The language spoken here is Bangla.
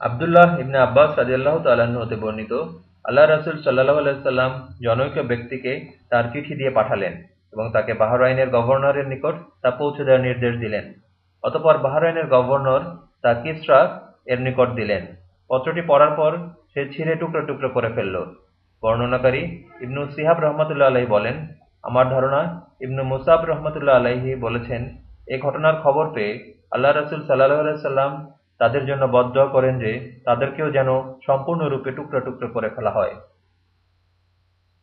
আবদুল্লাহ ইবনে আব্বাস রাজিয়াল্লাহ তাল্লাহ্ন হতে বর্ণিত, আল্লাহ রাসুল সাল্লাহ আলাইসাল্লাম জনৈক ব্যক্তিকে তার চিঠি দিয়ে পাঠালেন এবং তাকে বাহরাইনের গভর্নরের নিকট তা পৌঁছে দেওয়ার নির্দেশ দিলেন। অতপর বাহরাইনের গভর্নর তা কিসরা এর নিকট দিলেন। পত্রটি পড়ার পর সে ছিঁড়ে টুকরো টুকরো করে ফেলল। বর্ণনাকারী ইবনু সিহাব রহমতুল্লাহ আলাহি বলেন, আমার ধারণা ইবনু মুসাব রহমতুল্লাহ আলাহি বলেছেন, এ ঘটনার খবর পেয়ে আল্লাহ রসুল সাল্লাহ সাল্লাম তাদের জন্য বদ্ধ করেন যে তাদেরকেও যেন সম্পূর্ণরূপে টুকরা টুকরো করে ফেলা হয়।